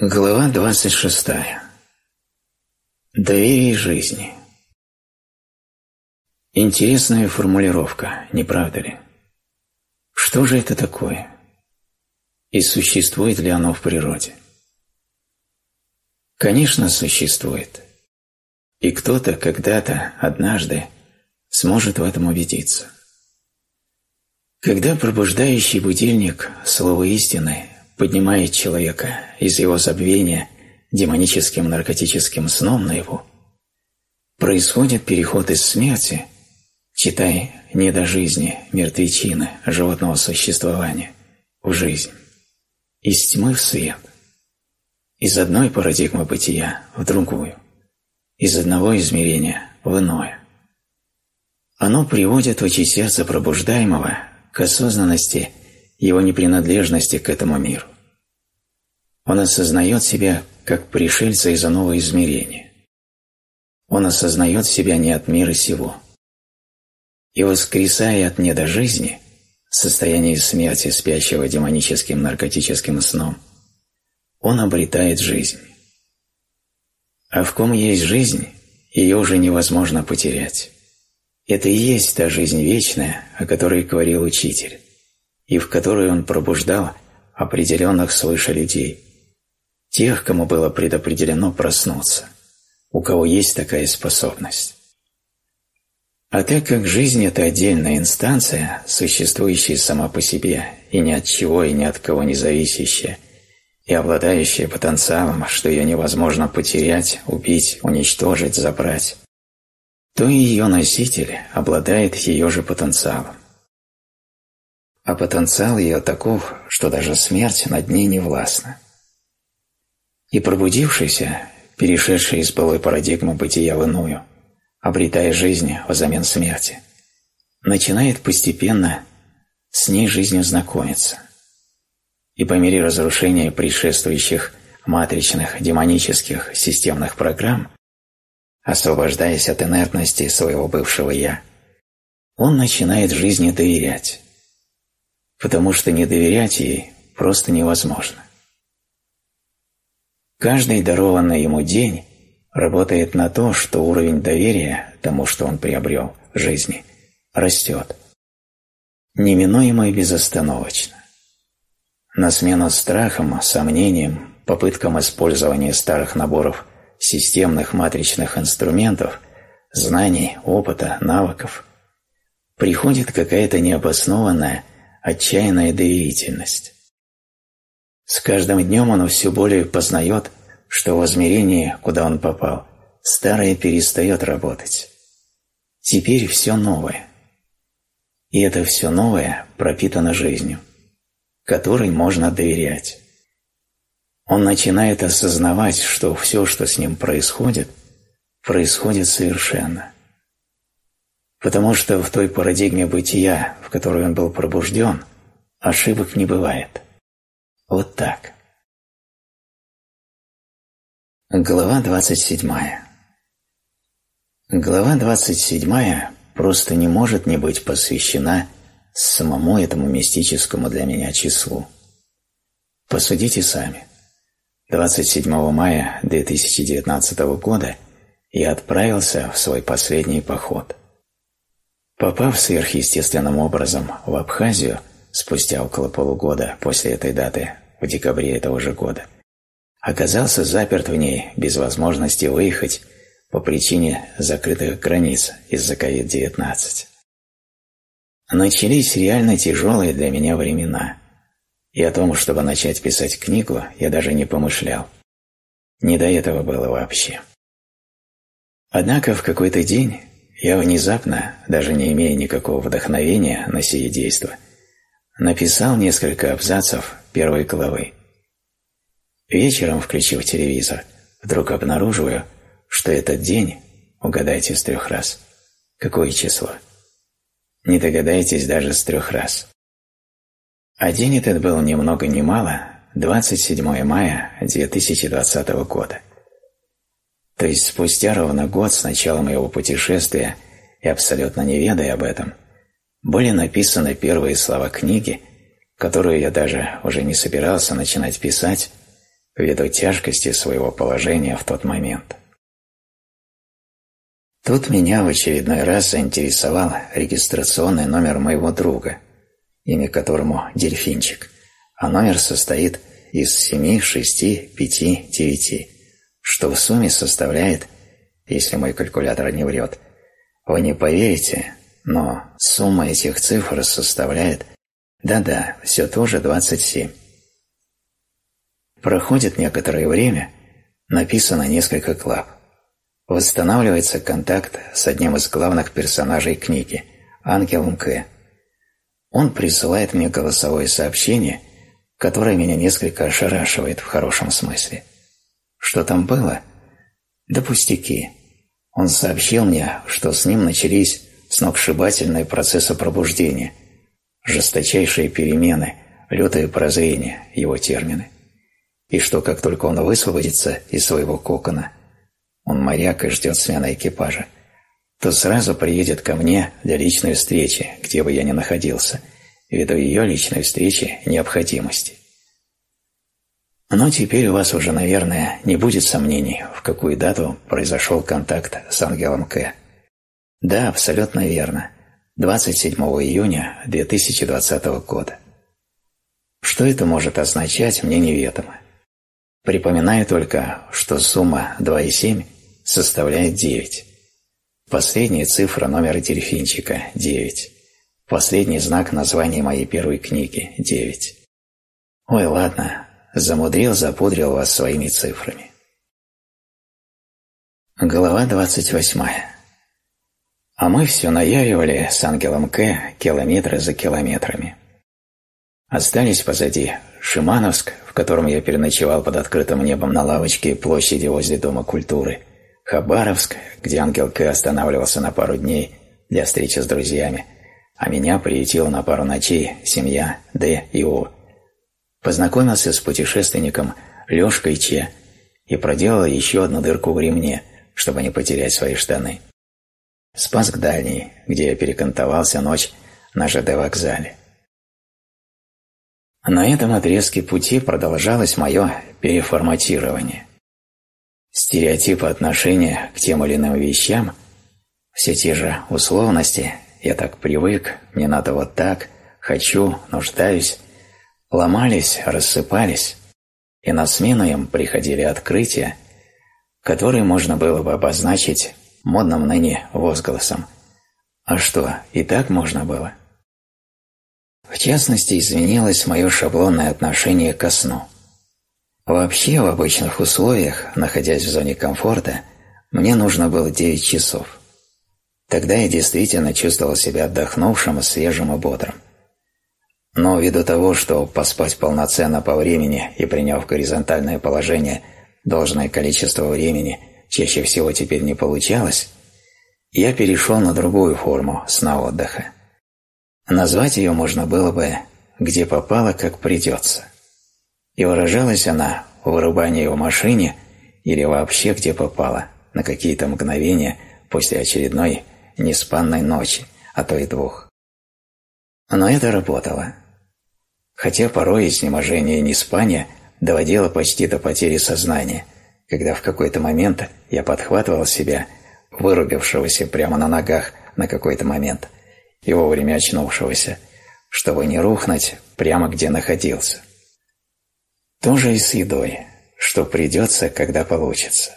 Глава 26. Доверие жизни. Интересная формулировка, не правда ли? Что же это такое? И существует ли оно в природе? Конечно, существует. И кто-то когда-то, однажды, сможет в этом убедиться. Когда пробуждающий будильник слова истины поднимает человека из его забвения демоническим наркотическим сном наяву, происходит переход из смерти, читай, не до жизни, мертвечины, животного существования, в жизнь, из тьмы в свет, из одной парадигмы бытия в другую, из одного измерения в иное. Оно приводит очи сердца пробуждаемого к осознанности – его непринадлежности к этому миру. Он осознает себя как пришельца из иного измерения. Он осознает себя не от мира сего. И воскресая от неда жизни, состояние смерти спящего демоническим наркотическим сном, он обретает жизнь. А в ком есть жизнь, ее уже невозможно потерять. Это и есть та жизнь вечная, о которой говорил учитель и в которой он пробуждал определенных свыше людей, тех, кому было предопределено проснуться, у кого есть такая способность. А так как жизнь – это отдельная инстанция, существующая сама по себе и ни от чего и ни от кого не зависящая, и обладающая потенциалом, что ее невозможно потерять, убить, уничтожить, забрать, то и ее носитель обладает ее же потенциалом а потенциал ее таков, что даже смерть над ней не властна. И пробудившийся, перешедший из былой парадигмы бытия в иную, обретая жизнь взамен смерти, начинает постепенно с ней жизнью знакомиться. И по мере разрушения предшествующих матричных, демонических, системных программ, освобождаясь от инертности своего бывшего «я», он начинает жизни доверять, потому что не доверять ей просто невозможно. Каждый дарованный ему день работает на то, что уровень доверия тому, что он приобрел в жизни, растет. Неминуемо и безостановочно. На смену страхам, сомнениям, попыткам использования старых наборов системных матричных инструментов, знаний, опыта, навыков, приходит какая-то необоснованная отчаянная доверительность. С каждым днем он все более познает, что в измерении, куда он попал, старое перестает работать. Теперь все новое. И это все новое пропитано жизнью, которой можно доверять. Он начинает осознавать, что все, что с ним происходит, происходит совершенно потому что в той парадигме бытия, в которой он был пробужден, ошибок не бывает. Вот так. Глава 27. Глава 27 просто не может не быть посвящена самому этому мистическому для меня числу. Посудите сами. 27 мая 2019 года я отправился в свой последний поход – Попав сверхъестественным образом в Абхазию спустя около полугода после этой даты, в декабре этого же года, оказался заперт в ней без возможности выехать по причине закрытых границ из-за COVID-19. Начались реально тяжелые для меня времена, и о том, чтобы начать писать книгу, я даже не помышлял. Не до этого было вообще. Однако в какой-то день я внезапно, даже не имея никакого вдохновения на сие действо, написал несколько абзацев первой главы. Вечером, включив телевизор, вдруг обнаруживаю, что этот день, угадайте с трех раз, какое число? Не догадаетесь даже с трех раз. А день этот был ни много ни мало 27 мая 2020 года. То есть спустя ровно год с начала моего путешествия и абсолютно не ведая об этом, были написаны первые слова книги, которую я даже уже не собирался начинать писать, ввиду тяжкости своего положения в тот момент. Тут меня в очередной раз заинтересовал регистрационный номер моего друга, имя которому Дельфинчик, а номер состоит из 7, 6, 5, 9, что в сумме составляет, если мой калькулятор не врет, вы не поверите, но сумма этих цифр составляет, да-да, все тоже 27. Проходит некоторое время, написано несколько клав. Восстанавливается контакт с одним из главных персонажей книги, Ангелом К. Он присылает мне голосовое сообщение, которое меня несколько ошарашивает в хорошем смысле. Что там было? Да пустяки. Он сообщил мне, что с ним начались сногсшибательные процессы пробуждения, жесточайшие перемены, лютое прозрение, его термины. И что как только он высвободится из своего кокона – он моряк и ждет смены экипажа, то сразу приедет ко мне для личной встречи, где бы я ни находился, ввиду ее личной встречи необходимости. Но теперь у вас уже, наверное, не будет сомнений, в какую дату произошел контакт с ангелом К. Да, абсолютно верно. 27 июня 2020 года. Что это может означать, мне неведомо. Припоминаю только, что сумма 2,7 составляет 9. Последняя цифра номера дельфинчика – 9. Последний знак названия моей первой книги – 9. Ой, ладно, замудрил, запудрил вас своими цифрами. Глава 28. А мы все наяривали с ангелом К километры за километрами. Остались позади Шимановск, в котором я переночевал под открытым небом на лавочке площади возле Дома культуры – Хабаровск, где ангел К останавливался на пару дней для встречи с друзьями, а меня приютила на пару ночей семья Д и О. Познакомился с путешественником Лешкой Че и проделал еще одну дырку в ремне, чтобы не потерять свои штаны. Спаск дальний, где я перекантовался ночь на ЖД-вокзале. На этом отрезке пути продолжалось мое переформатирование – Стереотипы отношения к тем или иным вещам, все те же условности «я так привык», «мне надо вот так», «хочу», «нуждаюсь», ломались, рассыпались, и на смену им приходили открытия, которые можно было бы обозначить модным ныне возгласом. А что, и так можно было? В частности, изменилось мое шаблонное отношение ко сну – Вообще, в обычных условиях, находясь в зоне комфорта, мне нужно было 9 часов. Тогда я действительно чувствовал себя отдохнувшим, свежим и бодрым. Но ввиду того, что поспать полноценно по времени и приняв горизонтальное положение должное количество времени чаще всего теперь не получалось, я перешел на другую форму сна отдыха. Назвать ее можно было бы «где попало, как придется» и выражалась она в вырубании в машине или вообще где попало, на какие-то мгновения после очередной неспанной ночи, а то и двух. Но это работало. Хотя порой изнеможение и неспания доводило почти до потери сознания, когда в какой-то момент я подхватывал себя, вырубившегося прямо на ногах на какой-то момент, и вовремя очнувшегося, чтобы не рухнуть прямо где находился. То же и с едой, что придется, когда получится.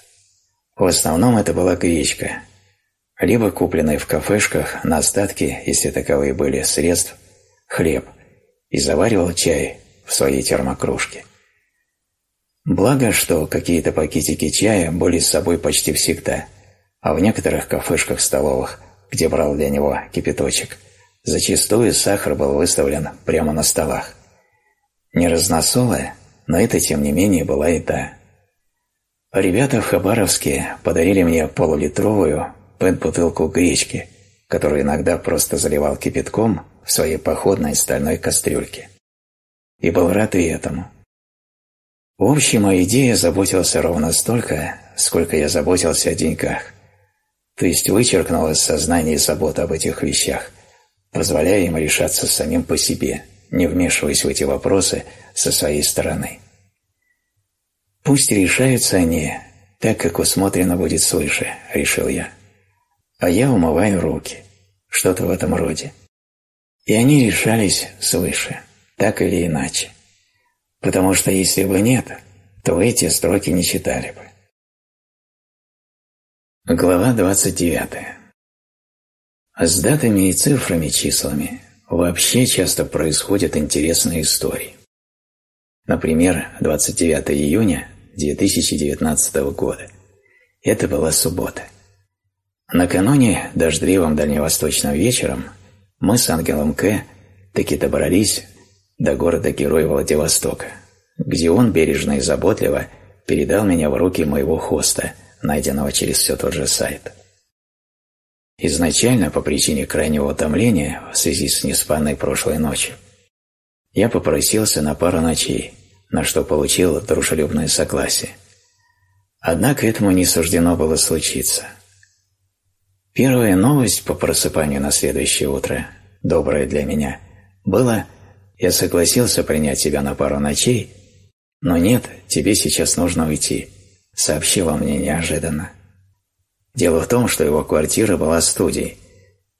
В основном это была гречка, либо купленный в кафешках на остатки, если таковые были, средств, хлеб, и заваривал чай в своей термокружке. Благо, что какие-то пакетики чая были с собой почти всегда, а в некоторых кафешках-столовых, где брал для него кипяточек, зачастую сахар был выставлен прямо на столах. Не разносолая, но это, тем не менее, была еда. Ребята в Хабаровске подарили мне полулитровую пэт-бутылку гречки, которую иногда просто заливал кипятком в своей походной стальной кастрюльке. И был рад и этому. В общем, о идее заботился ровно столько, сколько я заботился о деньгах. То есть вычеркнул из сознания заботу об этих вещах, позволяя им решаться самим по себе – не вмешиваясь в эти вопросы со своей стороны. Пусть решаются они так, как усмотрено будет свыше, решил я. А я умываю руки, что-то в этом роде. И они решались свыше, так или иначе. Потому что если бы нет, то эти строки не читали бы. Глава 29. С датами и цифрами, числами вообще часто происходят интересные истории. Например, 29 июня 2019 года. Это была суббота. Накануне, дождливым дальневосточным вечером, мы с Ангелом К. таки добрались до города-героя Владивостока, где он бережно и заботливо передал меня в руки моего хоста, найденного через все тот же сайт. Изначально, по причине крайнего утомления в связи с неспанной прошлой ночью, я попросился на пару ночей, на что получил дружелюбное согласие. Однако этому не суждено было случиться. Первая новость по просыпанию на следующее утро, добрая для меня, было «Я согласился принять тебя на пару ночей, но нет, тебе сейчас нужно уйти», сообщил он мне неожиданно. Дело в том, что его квартира была студией,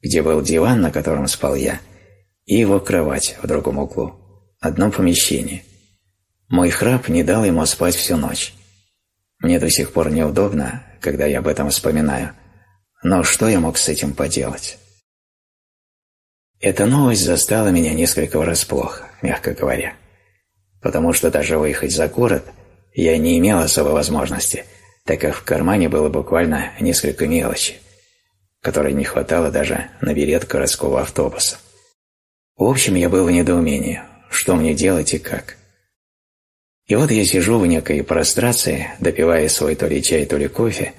где был диван, на котором спал я, и его кровать в другом углу, одно помещение. Мой храп не дал ему спать всю ночь. Мне до сих пор неудобно, когда я об этом вспоминаю, но что я мог с этим поделать? Эта новость застала меня несколько врасплох, мягко говоря, потому что даже выехать за город я не имел особой возможности, так как в кармане было буквально несколько мелочи, которой не хватало даже на билет городского автобуса. В общем, я был в недоумении, что мне делать и как. И вот я сижу в некой прострации, допивая свой то ли чай, то ли кофе,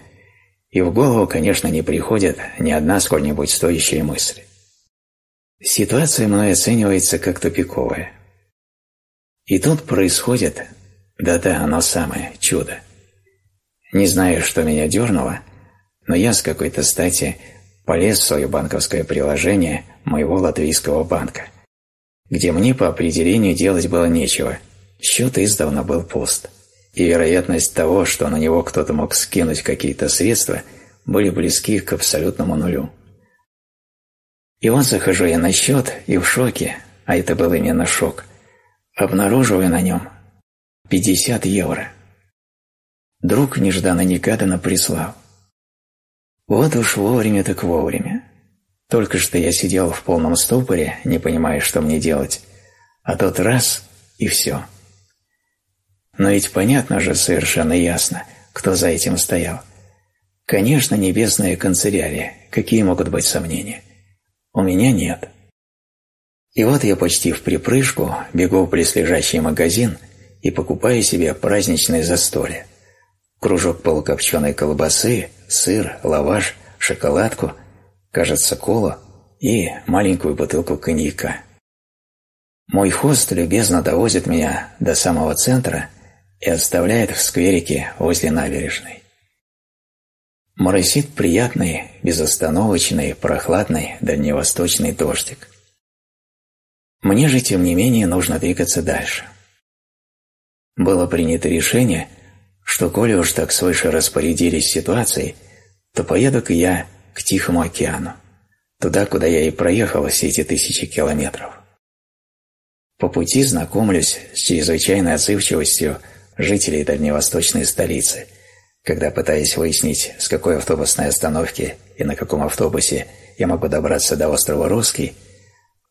и в голову, конечно, не приходит ни одна сколь-нибудь стоящая мысль. Ситуация мной оценивается как тупиковая. И тут происходит, да-да, оно самое, чудо. Не знаю, что меня дернуло, но я с какой-то стати полез в свое банковское приложение моего латвийского банка, где мне по определению делать было нечего – Счет издавна был пуст, и вероятность того, что на него кто-то мог скинуть какие-то средства, были близки к абсолютному нулю. И вот захожу я на счет и в шоке, а это был именно шок, обнаруживаю на нем 50 евро. Друг нежданно-негаданно прислал. Вот уж вовремя так вовремя. Только что я сидел в полном ступоре, не понимая, что мне делать, а тот раз – и все. Но ведь понятно же совершенно ясно, кто за этим стоял. Конечно, небесная канцелярия. Какие могут быть сомнения? У меня нет. И вот я почти в припрыжку бегу в близлежащий магазин и покупаю себе праздничное застолье. Кружок полукопченой колбасы, сыр, лаваш, шоколадку, кажется, колу и маленькую бутылку коньяка. Мой хост любезно довозит меня до самого центра и оставляет в скверике возле набережной. Моросит приятный, безостановочный, прохладный дальневосточный дождик. Мне же, тем не менее, нужно двигаться дальше. Было принято решение, что коли уж так свыше распорядились ситуацией, то поеду-ка я к Тихому океану, туда, куда я и проехал все эти тысячи километров. По пути знакомлюсь с чрезвычайной отзывчивостью жителей дальневосточной столицы, когда пытаясь выяснить, с какой автобусной остановки и на каком автобусе я могу добраться до острова Русский,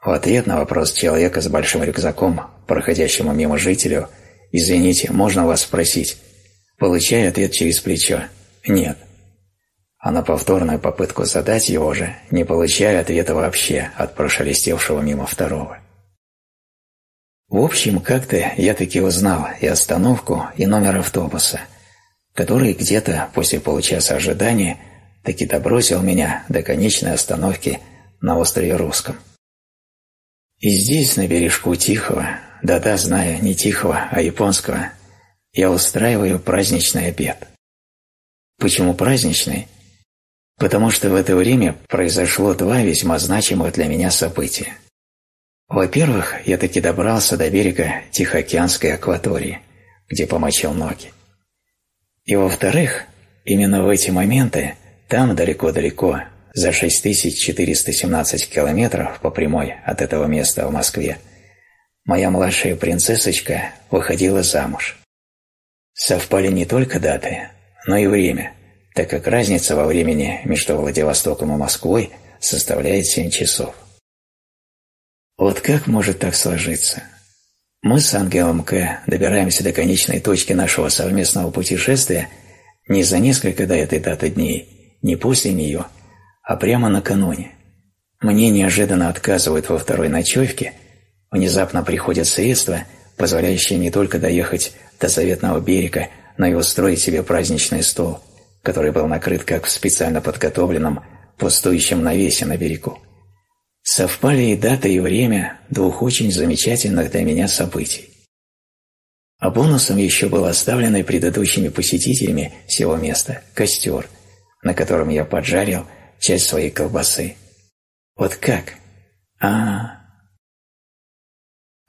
в ответ на вопрос человека с большим рюкзаком, проходящему мимо жителю, «Извините, можно вас спросить?» Получаю ответ через плечо «Нет». А на повторную попытку задать его же не получаю ответа вообще от прошелестевшего мимо второго. В общем, как-то я таки узнал и остановку, и номер автобуса, который где-то после получаса ожидания таки добросил меня до конечной остановки на острове Русском. И здесь, на бережку Тихого, да-да, знаю, не Тихого, а японского, я устраиваю праздничный обед. Почему праздничный? Потому что в это время произошло два весьма значимых для меня события. Во-первых, я таки добрался до берега Тихоокеанской акватории, где помочил ноги. И во-вторых, именно в эти моменты, там далеко-далеко, за 6417 километров по прямой от этого места в Москве, моя младшая принцессочка выходила замуж. Совпали не только даты, но и время, так как разница во времени между Владивостоком и Москвой составляет 7 часов. Вот как может так сложиться? Мы с Ангелом К. добираемся до конечной точки нашего совместного путешествия не за несколько до этой даты дней, не после нее, а прямо накануне. Мне неожиданно отказывают во второй ночевке, внезапно приходят средства, позволяющие не только доехать до заветного берега, но и устроить себе праздничный стол, который был накрыт как в специально подготовленном пустующем навесе на берегу. Совпали и дата, и время двух очень замечательных для меня событий. А бонусом еще был оставленный предыдущими посетителями всего места костер, на котором я поджарил часть своей колбасы. Вот как? А, -а,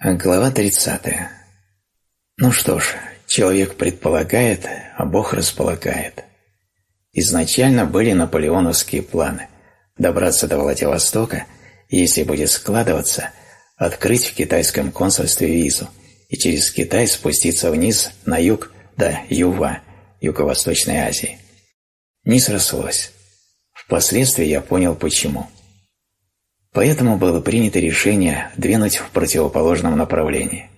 -а. Глава 30. Ну что ж, человек предполагает, а Бог располагает. Изначально были наполеоновские планы – добраться до Владивостока, если будет складываться, открыть в китайском консульстве визу и через Китай спуститься вниз на юг до Юва, Юго-Восточной Азии. Не срослось. Впоследствии я понял почему. Поэтому было принято решение двинуть в противоположном направлении.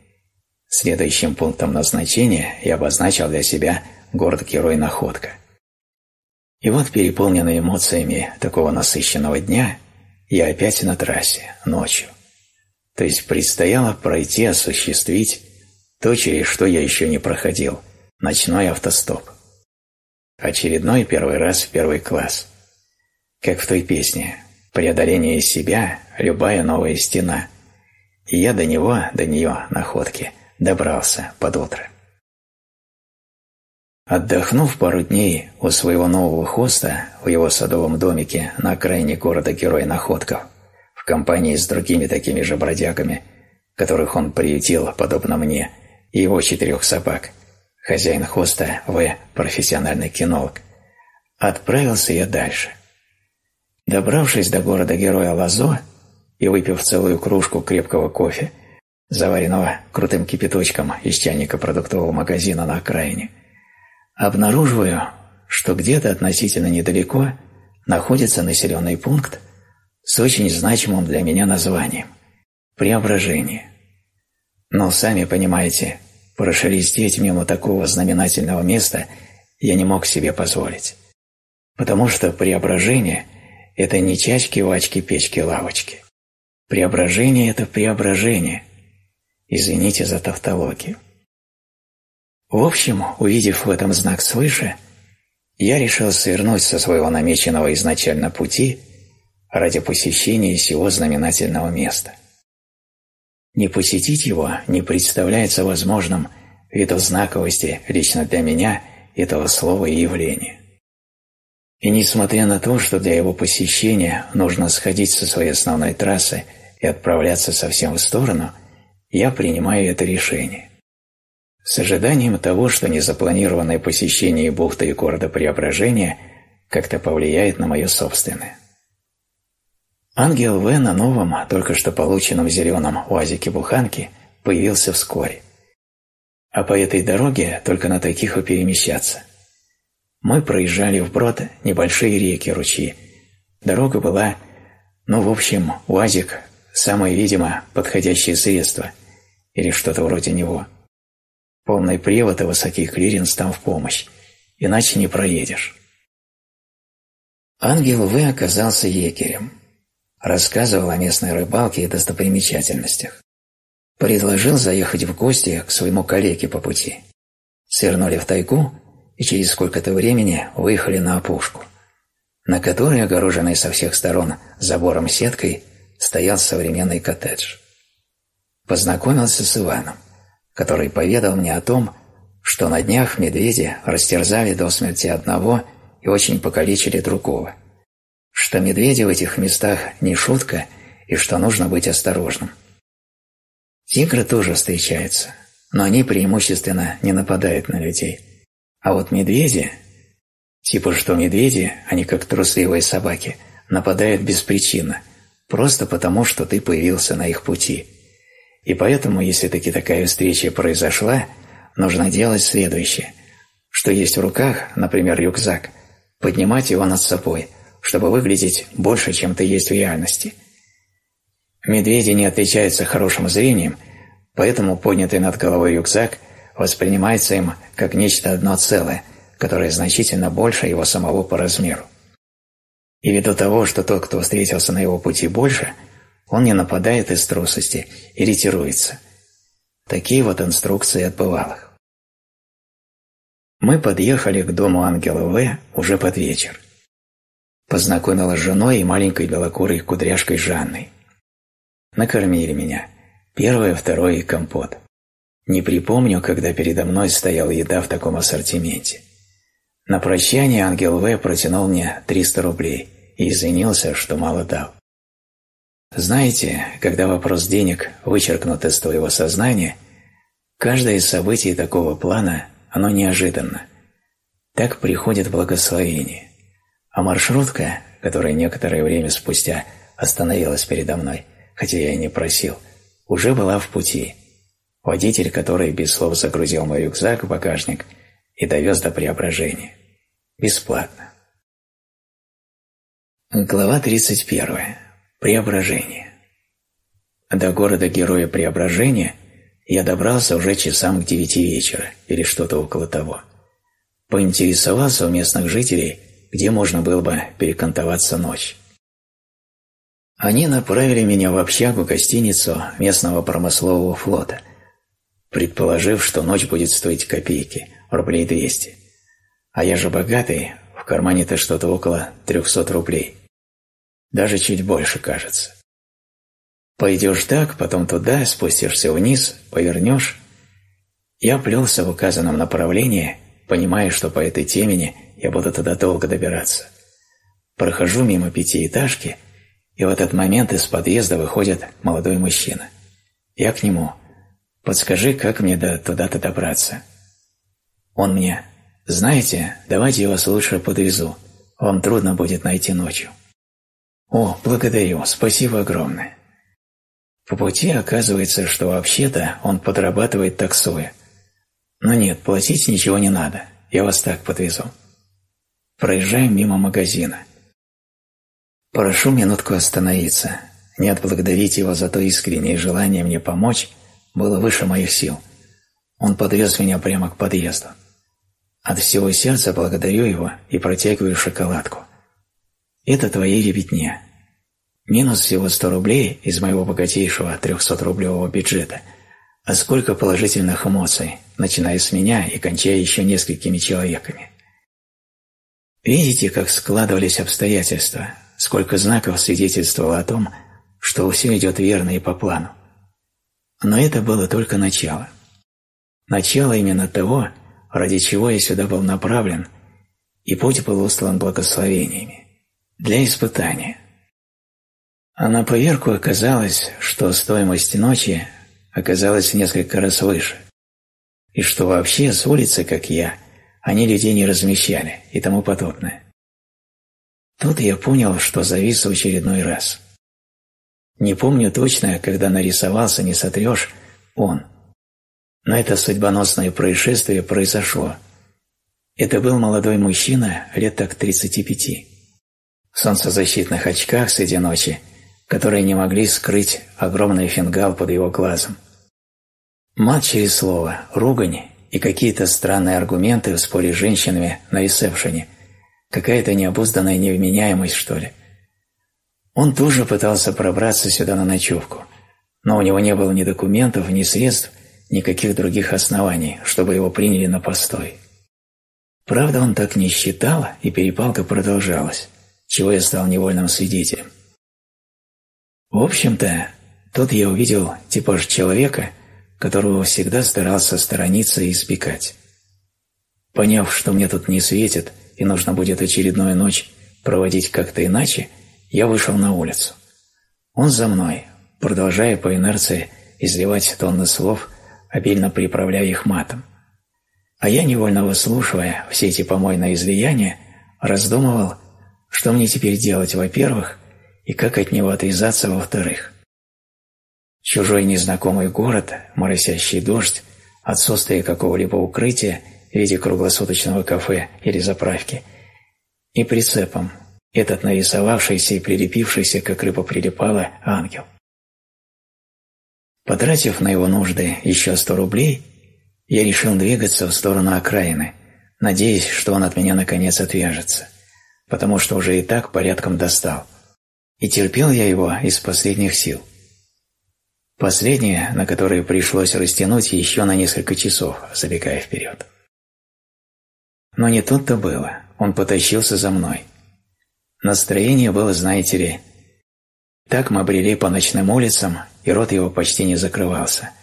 Следующим пунктом назначения я обозначил для себя город-герой Находка. И вот, переполненный эмоциями такого насыщенного дня, я опять на трассе, ночью. То есть предстояло пройти, осуществить то, через что я еще не проходил – ночной автостоп. Очередной первый раз в первый класс – как в той песне «Преодоление себя – любая новая стена». И я до него, до нее, находки, добрался под утро. Отдохнув пару дней у своего нового хоста в его садовом домике на окраине города Герой Находков, в компании с другими такими же бродягами, которых он приютил, подобно мне, и его четырех собак, хозяин хоста В. профессиональный кинолог, отправился я дальше. Добравшись до города-героя Лазо и выпив целую кружку крепкого кофе, заваренного крутым кипяточком из чайника продуктового магазина на окраине, обнаруживаю, что где-то относительно недалеко находится населенный пункт с очень значимым для меня названием – Преображение. Но, сами понимаете, прошелестеть мимо такого знаменательного места я не мог себе позволить, потому что Преображение – это не чачки, вачки, печки, лавочки. Преображение – это преображение. Извините за тавтологию. В общем, увидев в этом знак свыше, я решил свернуть со своего намеченного изначально пути ради посещения сего знаменательного места. Не посетить его не представляется возможным ввиду знаковости лично для меня этого слова и явления. И несмотря на то, что для его посещения нужно сходить со своей основной трассы и отправляться совсем в сторону, я принимаю это решение. С ожиданием того, что незапланированное посещение бухты и города Преображения как-то повлияет на мое собственное. Ангел В на новом, только что полученном зеленом УАЗике-буханке появился вскоре. А по этой дороге только на таких и перемещаться. Мы проезжали вброд небольшие реки, ручьи. Дорога была, ну, в общем, УАЗик – самое, видимо, подходящее средство или что-то вроде него. Полный привод и высокий клиренс там в помощь, иначе не проедешь. Ангел В. оказался егерем. Рассказывал о местной рыбалке и достопримечательностях. Предложил заехать в гости к своему коллеге по пути. Свернули в тайгу и через сколько-то времени выехали на опушку, на которой, огороженный со всех сторон забором-сеткой, стоял современный коттедж. Познакомился с Иваном, который поведал мне о том, что на днях медведи растерзали до смерти одного и очень покалечили другого, что медведи в этих местах не шутка и что нужно быть осторожным. Тигры тоже встречаются, но они преимущественно не нападают на людей – А вот медведи, типа что медведи, они как трусливые собаки, нападают беспричинно, просто потому, что ты появился на их пути. И поэтому, если таки такая встреча произошла, нужно делать следующее. Что есть в руках, например, рюкзак, поднимать его над собой, чтобы выглядеть больше, чем ты есть в реальности. Медведи не отличаются хорошим зрением, поэтому поднятый над головой рюкзак воспринимается им как нечто одно целое, которое значительно больше его самого по размеру. И ввиду того, что тот, кто встретился на его пути больше, он не нападает из трусости и ретируется. Такие вот инструкции от бывалых. Мы подъехали к дому ангела В уже под вечер. Познакомила с женой и маленькой белокурой кудряшкой Жанной. Накормили меня. Первое, второе и компот. Не припомню, когда передо мной стояла еда в таком ассортименте. На прощание ангел В протянул мне 300 рублей и извинился, что мало дал. Знаете, когда вопрос денег вычеркнут из твоего сознания, каждое из событий такого плана оно неожиданно. Так приходит благословение. А маршрутка, которая некоторое время спустя остановилась передо мной, хотя я и не просил, уже была в пути. Водитель, который без слов загрузил мой рюкзак в багажник и довез до преображения. Бесплатно. Глава 31. Преображение. До города-героя Преображения я добрался уже часам к девяти вечера или что-то около того. Поинтересовался у местных жителей, где можно было бы перекантоваться ночь. Они направили меня в общагу-гостиницу местного промыслового флота, предположив, что ночь будет стоить копейки, рублей двести. А я же богатый, в кармане-то что-то около трехсот рублей. Даже чуть больше, кажется. Пойдешь так, потом туда, спустишься вниз, повернешь. Я плелся в указанном направлении, понимая, что по этой темени я буду туда долго добираться. Прохожу мимо пятиэтажки, и в этот момент из подъезда выходит молодой мужчина. Я к нему. «Подскажи, как мне до туда-то добраться?» Он мне. «Знаете, давайте я вас лучше подвезу. Вам трудно будет найти ночью». «О, благодарю, спасибо огромное». По пути оказывается, что вообще-то он подрабатывает таксуя. Но нет, платить ничего не надо, я вас так подвезу. Проезжаем мимо магазина. Прошу минутку остановиться. Не отблагодарить его за то искреннее желание мне помочь было выше моих сил. Он подвез меня прямо к подъезду. От всего сердца благодарю его и протягиваю шоколадку. Это твоей ребятне. Минус всего 100 рублей из моего богатейшего 300-рублевого бюджета. А сколько положительных эмоций, начиная с меня и кончая еще несколькими человеками. Видите, как складывались обстоятельства, сколько знаков свидетельствовало о том, что все идет верно и по плану. Но это было только начало. Начало именно того, ради чего я сюда был направлен, и путь был устлан благословениями. Для испытания – а на поверку оказалось, что стоимость ночи оказалась несколько раз выше, и что вообще с улицы, как я, они людей не размещали и тому подобное. Тут я понял, что завис в очередной раз. Не помню точно, когда нарисовался «Не сотрешь» он. Но это судьбоносное происшествие произошло. Это был молодой мужчина, лет так 35. В солнцезащитных очках среди ночи которые не могли скрыть огромный фингал под его глазом. Мат через слово, ругань и какие-то странные аргументы в споре с женщинами на ресепшене, какая-то необузданная невменяемость, что ли. Он тоже пытался пробраться сюда на ночевку, но у него не было ни документов, ни средств, никаких других оснований, чтобы его приняли на постой. Правда, он так не считал, и перепалка продолжалась, чего я стал невольным свидетелем. В общем-то, тут я увидел типаж человека, которого всегда старался сторониться и избегать. Поняв, что мне тут не светит и нужно будет очередную ночь проводить как-то иначе, я вышел на улицу. Он за мной, продолжая по инерции изливать тонны слов, обильно приправляя их матом. А я, невольно выслушивая все эти помойные излияния, раздумывал, что мне теперь делать, во-первых, и как от него отвязаться, во-вторых. Чужой незнакомый город, моросящий дождь, отсутствие какого-либо укрытия в виде круглосуточного кафе или заправки, и прицепом этот нарисовавшийся и прилепившийся, как рыба прилипала, ангел. Потратив на его нужды еще сто рублей, я решил двигаться в сторону окраины, надеясь, что он от меня наконец отвяжется, потому что уже и так порядком достал. И терпел я его из последних сил. Последнее, на которое пришлось растянуть еще на несколько часов, забегая вперед. Но не тут-то было, он потащился за мной. Настроение было, знаете ли, так мы брели по ночным улицам, и рот его почти не закрывался –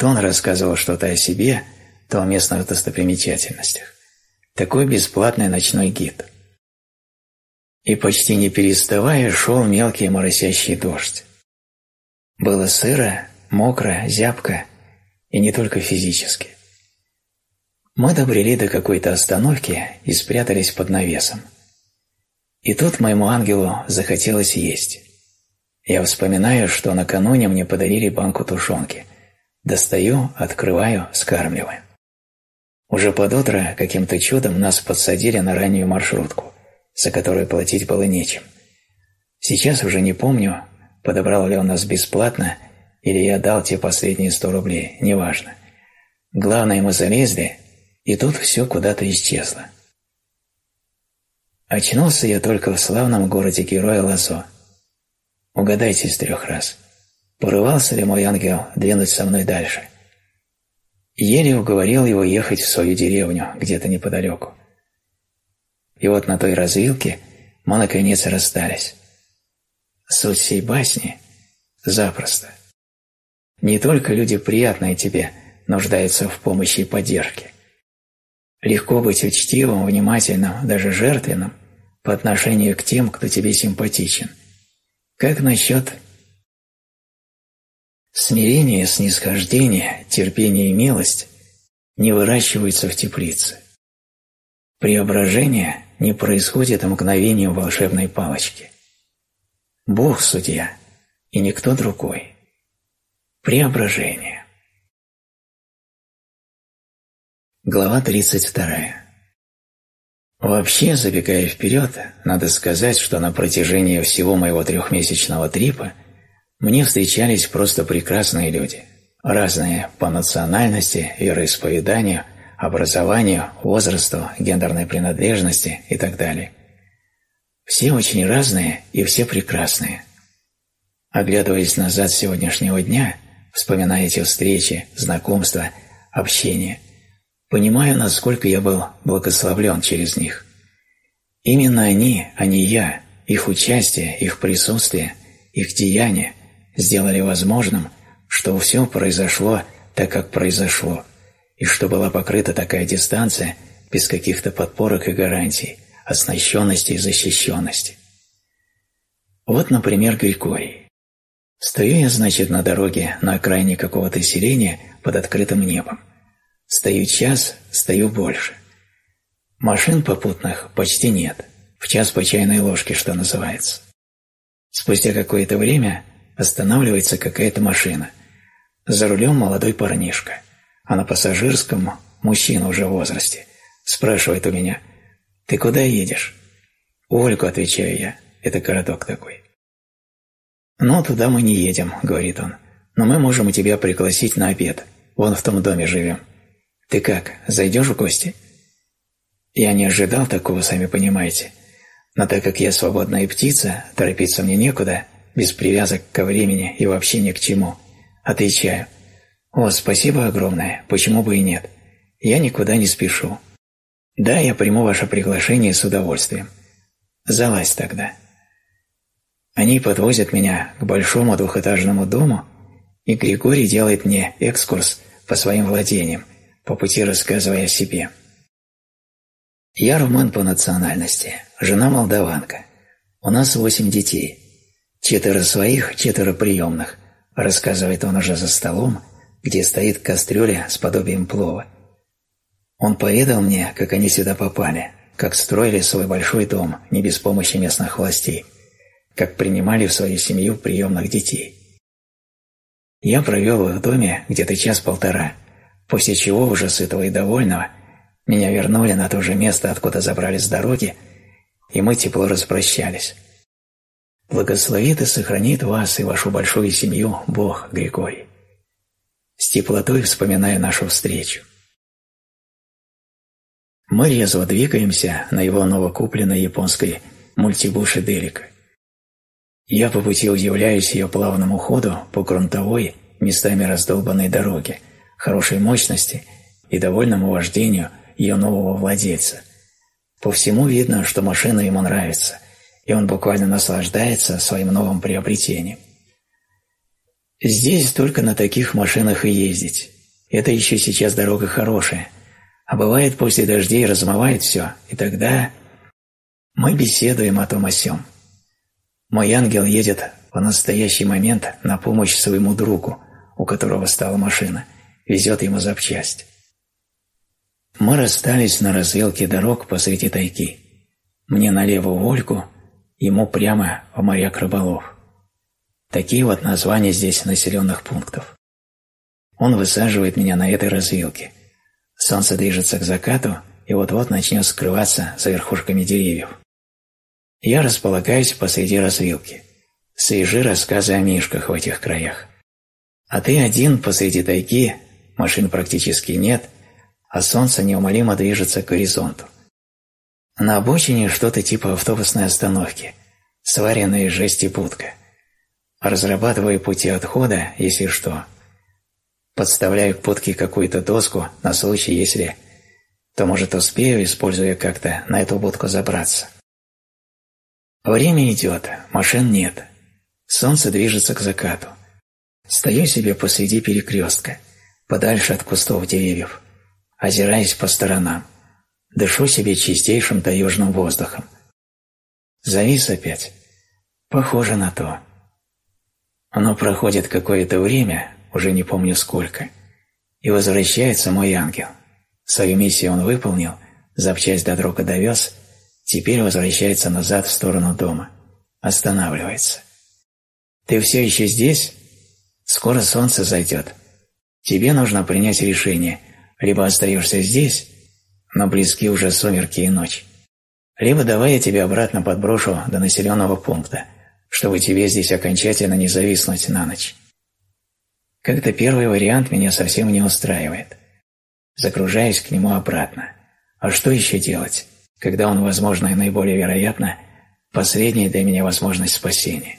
то он рассказывал что-то о себе, то о местных достопримечательностях. Такой бесплатный ночной гид. И почти не переставая шел мелкий моросящий дождь. Было сыро, мокро, зябко, и не только физически. Мы добрели до какой-то остановки и спрятались под навесом. И тут моему ангелу захотелось есть. Я вспоминаю, что накануне мне подарили банку тушенки. Достаю, открываю, скармливаю. Уже под утро каким-то чудом нас подсадили на раннюю маршрутку, за которую платить было нечем. Сейчас уже не помню, подобрал ли он нас бесплатно или я дал те последние сто рублей, неважно. Главное, мы залезли, и тут все куда-то исчезло. Очнулся я только в славном городе героя Лазо. Угадайте с трех раз – Порывался ли мой ангел двинуть со мной дальше? Еле уговорил его ехать в свою деревню, где-то неподалеку. И вот на той развилке мы наконец расстались. Суть всей басни – запросто. Не только люди, приятные тебе, нуждаются в помощи и поддержке. Легко быть учтивым, внимательным, даже жертвенным по отношению к тем, кто тебе симпатичен. Как насчет Смирение, снисхождение, терпение и милость не выращиваются в теплице. Преображение не происходит мгновением волшебной палочки. Бог – судья, и никто другой. Преображение. Глава 32. Вообще, забегая вперед, надо сказать, что на протяжении всего моего трехмесячного трипа – мне встречались просто прекрасные люди, разные по национальности, вероисповеданию, образованию, возрасту, гендерной принадлежности и так далее. Все очень разные и все прекрасные. Оглядываясь назад сегодняшнего дня, вспоминая эти встречи, знакомства, общение, понимаю, насколько я был благословлен через них. Именно они, а не я, их участие, их присутствие, их деяния сделали возможным, что все произошло так, как произошло, и что была покрыта такая дистанция без каких-то подпорок и гарантий, оснащенности и защищенности. Вот, например, Григорий. Стою я, значит, на дороге на окраине какого-то селения под открытым небом. Стою час, стою больше. Машин попутных почти нет, в час по чайной ложке, что называется. Спустя какое-то время Останавливается какая-то машина. За рулем молодой парнишка, а на пассажирском мужчина уже в возрасте. Спрашивает у меня, «Ты куда едешь?» «Ольгу», — отвечаю я, — «это городок такой». «Ну, туда мы не едем», — говорит он, «но мы можем тебя пригласить на обед. Вон в том доме живем. Ты как, зайдешь в гости?» Я не ожидал такого, сами понимаете. Но так как я свободная птица, торопиться мне некуда — без привязок ко времени и вообще ни к чему. Отвечаю. «О, спасибо огромное, почему бы и нет? Я никуда не спешу. Да, я приму ваше приглашение с удовольствием. Залазь тогда». Они подвозят меня к большому двухэтажному дому, и Григорий делает мне экскурс по своим владениям, по пути рассказывая о себе. Я румын по национальности, жена молдаванка. У нас восемь детей. Четверо своих, четверо приемных, рассказывает он уже за столом, где стоит кастрюля с подобием плова. Он поведал мне, как они сюда попали, как строили свой большой дом не без помощи местных властей, как принимали в свою семью приемных детей. Я провел в доме где-то час-полтора, после чего, уже сытого и довольного, меня вернули на то же место, откуда забрали с дороги, и мы тепло распрощались. Благословит и сохранит вас и вашу большую семью Бог Григорий. С теплотой вспоминаю нашу встречу. Мы резво двигаемся на его новокупленной японской мультибуши Делика. Я по пути удивляюсь ее плавному ходу по грунтовой, местами раздолбанной дороге, хорошей мощности и довольному вождению ее нового владельца. По всему видно, что машина ему нравится, и он буквально наслаждается своим новым приобретением. Здесь только на таких машинах и ездить. Это еще сейчас дорога хорошая – а бывает, после дождей размывает все, и тогда мы беседуем о том о сём. Мой ангел едет в настоящий момент на помощь своему другу, у которого стала машина, везет ему запчасть. Мы расстались на развилке дорог посреди тайги. Мне налево в Ольгу, ему прямо в моряк рыболов. Такие вот названия здесь населенных пунктов. Он высаживает меня на этой развилке – Солнце движется к закату и вот-вот начнет скрываться за верхушками деревьев. Я располагаюсь посреди развилки. Свежи рассказы о мишках в этих краях. А ты один посреди тайги, машин практически нет, а солнце неумолимо движется к горизонту. На обочине что-то типа автобусной остановки, сваренная из жести будка. Разрабатываю пути отхода, если что – подставляю к путке какую-то доску на случай, если... то, может, успею, используя как-то, на эту будку забраться. Время идет, машин нет. Солнце движется к закату. Стою себе посреди перекрестка, подальше от кустов деревьев, озираясь по сторонам. Дышу себе чистейшим таежным воздухом. Завис опять. Похоже на то. Но проходит какое-то время, уже не помню сколько, и возвращается мой ангел. Свою миссию он выполнил, запчасть до друга довез, теперь возвращается назад в сторону дома. Останавливается. «Ты все еще здесь? Скоро солнце зайдет. Тебе нужно принять решение. Либо остаешься здесь, но близки уже сумерки и ночь. Либо давай я тебя обратно подброшу до населенного пункта, чтобы тебе здесь окончательно не зависнуть на ночь. Как-то первый вариант меня совсем не устраивает. Загружаюсь к нему обратно. А что еще делать, когда он, возможно, и наиболее вероятно, последняя для меня возможность спасения?